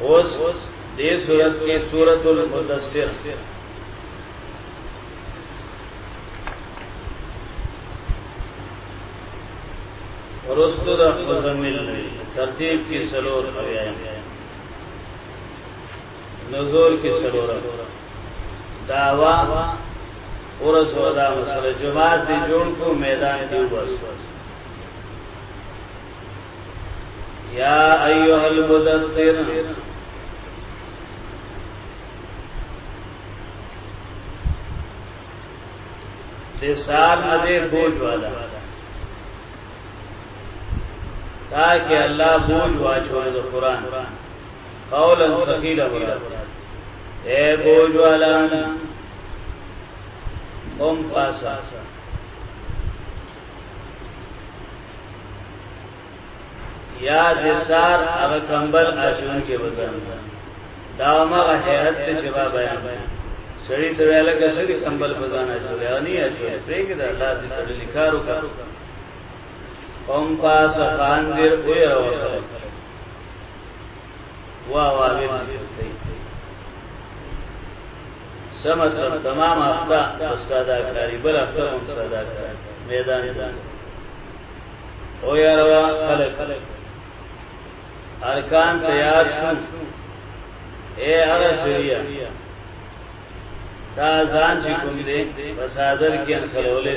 اوس دې صورت کې سورۃ المدثر ورستو د مزمل ترتیب کې سلور بیا نزول کې سلور داوا ورسو دا مسله جماعت دی جوړ کو میدان دی وبس یا ایها المدثر د سال نه بوج والا دا کې الله بوج واچول د قران قولا ثقيلا ولا اے بوج والا قوم پاسا یا د سار هغه کمبل اچون کې وځم دا ما حیرت ته شبا بیان دی سړی ته ویل کې سړي کمبل بزان اچول یا نه اچول پرېګ دا الله سي تړلې کار وکړ قوم پاس خان دې وې راوړل وا وا سمت تمام هفته استاده کاری بل هفته هم استاده کاری میدان دا او یاروا خلق ارکان تیار شون اے هغه سریه تا ځان چې کوم دې بس حاضر کې انخلولې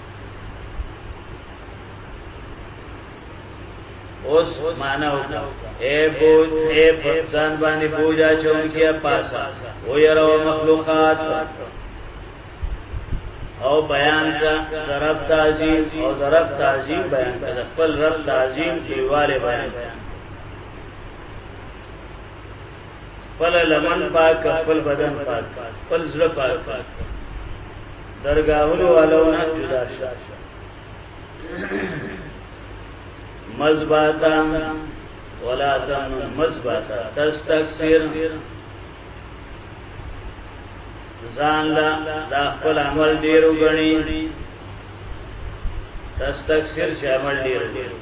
اوس معنا وکړه اے بوج اے پرسان باندې بوجا چون کیا پاسا او یرو مخلوقات او بیان کا رب تعظیم او رب تعظیم بیان کا خپل رب تعظیم دیواله بیان کا خپل لمن پاک خپل بدن پاک خپل زړه پاک پاک درگاہونو والونه جدا شو مزباتا ولا تمن مزباتا تستكثر ځان لا دا خپل عمل ډیر وګڼي تستكثر چې عمل ډیر وګڼي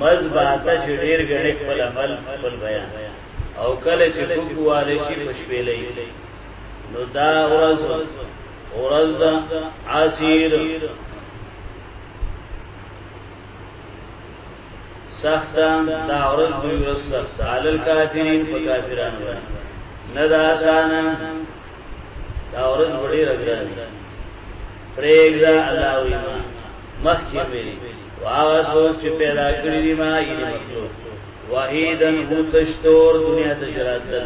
مز باته چې ډیر غړي خپل عمل خپل بیان او کله چې کوواله شي پښپېلې نو دا ورځ ورځ دا عسیر سخت دا ورځ دوی ورځ سخت علل کافرین په کافرانو نه دا آسان دا ورځ وړي راځي پرېږده الله وي ما مخ کې مې واغه سوچ چې پیدا کړی دی ما یې مخلوق وحیدن هو تشتور دنیا ته شراتل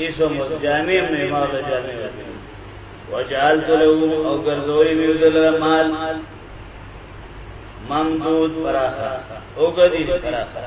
ایسو مزجامع مې ما له جامع وجعلت له او ګرځوي مې دل مال ممدود پراخه او ګدي پراخه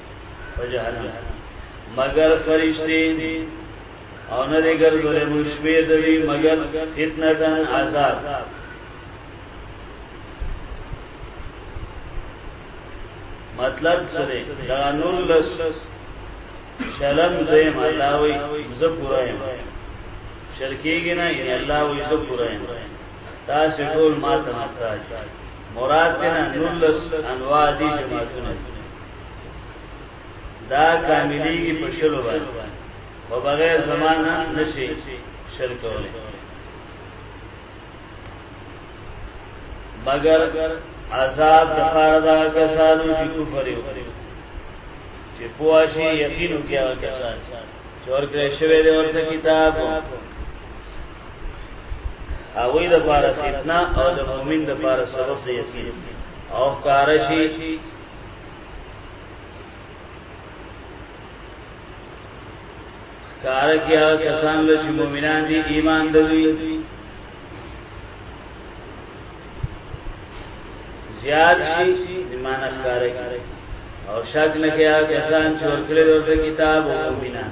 په جهنم مگر فرشتي او نه دې ګرځولې موږ شپې د دې مگر فتنه دان عذاب مطلب سره دا نور لس شلم زیم الله وی زه پورا یم شرکیږي نه یعنی الله وی زه پورا یم تاسو ټول ما ته محتاج مراد نه نور لس انواع دي جماعتونه دا کاملیږي په شلو باندې په بغیر زمانہ نشي شل کولای مگر عذاب د پاره دا کسانو چې کفر یو چې پواشي یقین وکیا کسان چې ورکړې شوی دی ورته کتاب هغه د پاره فتنه او د مؤمن د پاره سبب د یقین او کارشي کار کیا کسان له چې مؤمنان دي ایمان دوی زیاد شي ایمان ښکار کوي او شک نه کیا کسان چې ورکړي ورته کتاب او مؤمنان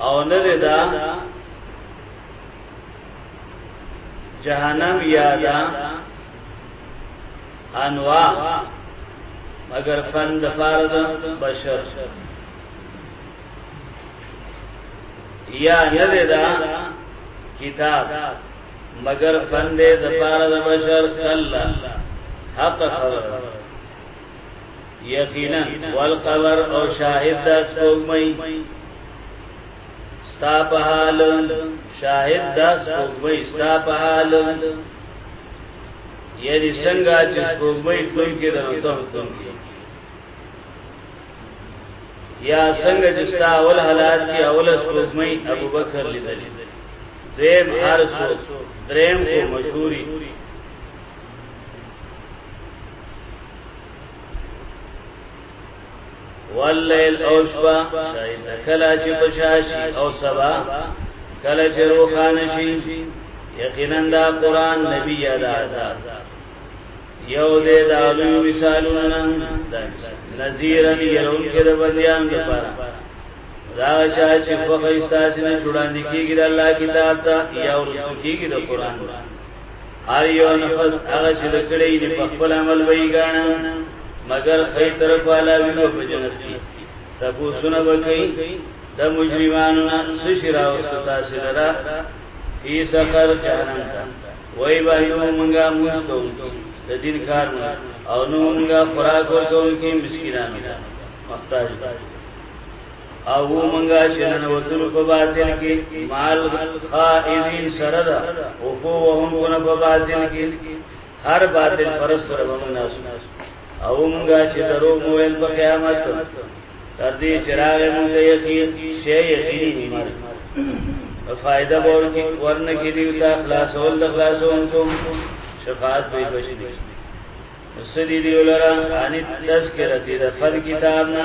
او نه دا جهنم یادا انواع مگر فن د فرد بشر یا نه دا کتاب مگر فن دې د پاره د بشر کلا حق خبره یقینا والقمر او شاهد د سپوږمۍ ستا په حال شاهد د سپوږمۍ ستا په حال یعنی څنګه چې سپوږمۍ ټول کې د نوتم تم کې یا څنګه چې ستا اول حالات کې اول سپوږمۍ ابوبکر لیدل دیم هر سو دریم کو مشهوري واللیل او شبا شاید کلا چې بشاشي او سبا کلا چې روخان شي یقینا دا قران نبی یاد آزاد یو دې دا لوی مثالونه نذیرا یرون کې د بندیان لپاره دا چا چې په خیستا چې نه جوړاندې کېږي د الله کتاب ته یا ورته کېږي د قران هر یو نفس هغه چې د کړی نه په خپل عمل وی غاڼه مگر خیر طرف والا وینو په جنت کې تبو سن وکي د مجرمانو نه سشرا وستا سرا ای سقر جهنم ته وای وایو مونږه موږ کوو د دین کار نه او نو مونږه فراغ ورکوونکي مسکینانو محتاج او منګا شنن وتل په باطل کې مال خائنین سره ده او په وهم کو نه په باطل کې هر باطل فرس سره ومناس او منګا چې درو مویل په قیامت تر دې چراغ مونږ یقین شی یقین مر فائدہ بور کې ورن کې دی تا خلاصول د خلاصون کو شفاعت به بشي دي سدي دی ولرا ان تذکرتی د فر کتاب نه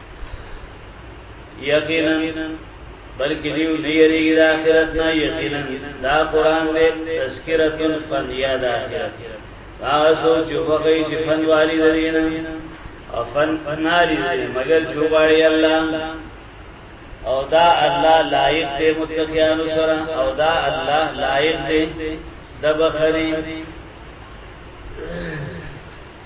یقینا بلکې دیو نه یریږي د آخرت نه یقینا دا قران دې تذکرتن فنیا د آخرت تاسو چې وګی چې فن والی درینه او فن فناری دې مگر چوباړي الله او دا الله لایق دې متقیان سره او دا الله لایق دې د بخری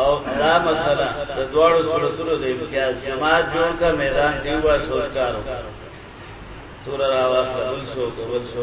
او دا مسله د دواړو صورتونو د امتیاز جماعت جوړ کا میدان دیوا سوچکارو تور راوا بل سو بل سو